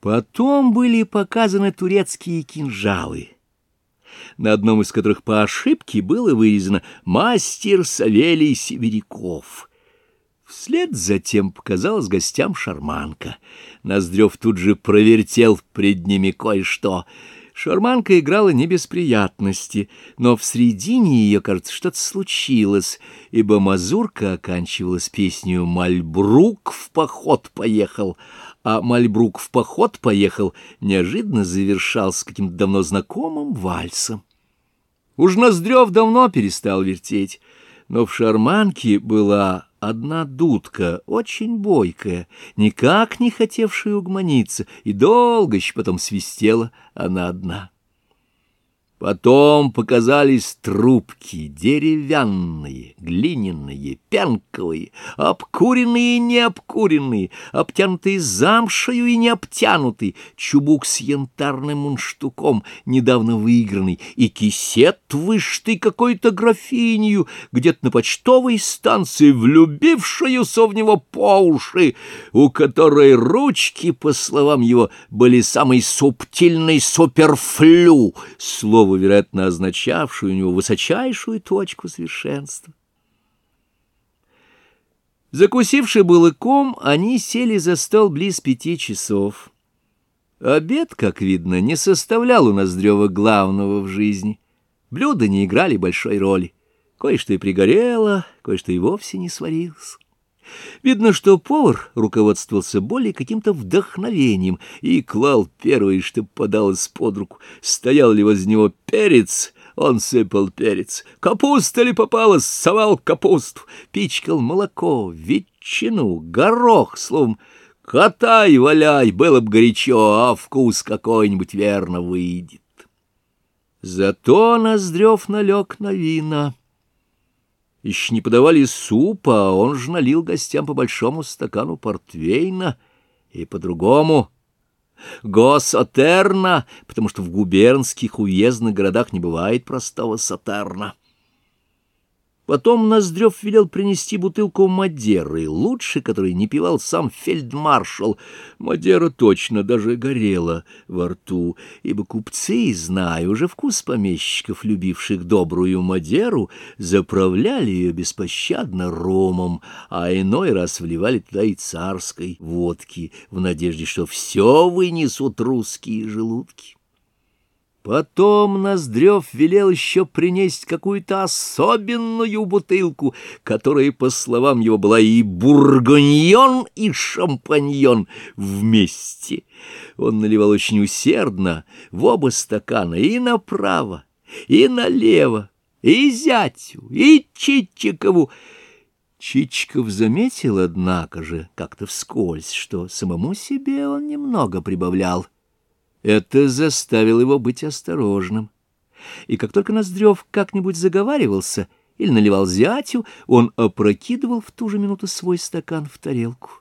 Потом были показаны турецкие кинжалы, на одном из которых по ошибке было вырезано «Мастер Савелий Сибиряков». Вслед затем показалась гостям шарманка. Ноздрев тут же провертел пред ними кое-что. Шарманка играла не без приятности, но в середине ее, кажется, что-то случилось, ибо мазурка оканчивалась песню «Мальбрук в поход поехал», а Мальбрук в поход поехал, неожиданно завершался каким-то давно знакомым вальсом. Уж Ноздрев давно перестал вертеть, но в шарманке была одна дудка, очень бойкая, никак не хотевшая угомониться, и долго еще потом свистела она одна. Потом показались трубки деревянные, глиняные, пянковые, обкуренные и необкуренные, обтянутые замшою и не обтянутые, чубук с янтарным мунштуком, недавно выигранный, и кисет, вышитый какой-то графинью, где-то на почтовой станции, влюбившуюся в него по уши, у которой ручки, по словам его, были самой субтильной суперфлю, слово слово, вероятно, означавшую у него высочайшую точку совершенства. Закусивши было ком, они сели за стол близ пяти часов. Обед, как видно, не составлял у Ноздрева главного в жизни. Блюда не играли большой роли. Кое-что и пригорело, кое-что и вовсе не сварилось. Видно, что повар руководствовался более каким-то вдохновением и клал первое, что подалось под руку. Стоял ли возле него перец, он сыпал перец. Капуста ли попалась, совал капусту. Пичкал молоко, ветчину, горох, словом, катай, валяй, было бы горячо, а вкус какой-нибудь верно выйдет. Зато Ноздрев налег на вина. Еще не подавали супа, а он же налил гостям по большому стакану портвейна и по-другому госатерна, потому что в губернских уездных городах не бывает простого сатерна. Потом Ноздрев велел принести бутылку Мадеры, лучше которой не пивал сам фельдмаршал. Мадера точно даже горела во рту, ибо купцы, зная уже вкус помещиков, любивших добрую Мадеру, заправляли ее беспощадно ромом, а иной раз вливали туда и царской водки, в надежде, что все вынесут русские желудки. Потом Ноздрев велел еще принести какую-то особенную бутылку, которая, по словам его, была и бургоньон, и шампаньон вместе. Он наливал очень усердно в оба стакана и направо, и налево, и зятю, и Чичикову. Чичиков заметил, однако же, как-то вскользь, что самому себе он немного прибавлял. Это заставило его быть осторожным. И как только Ноздрев как-нибудь заговаривался или наливал зятю, он опрокидывал в ту же минуту свой стакан в тарелку.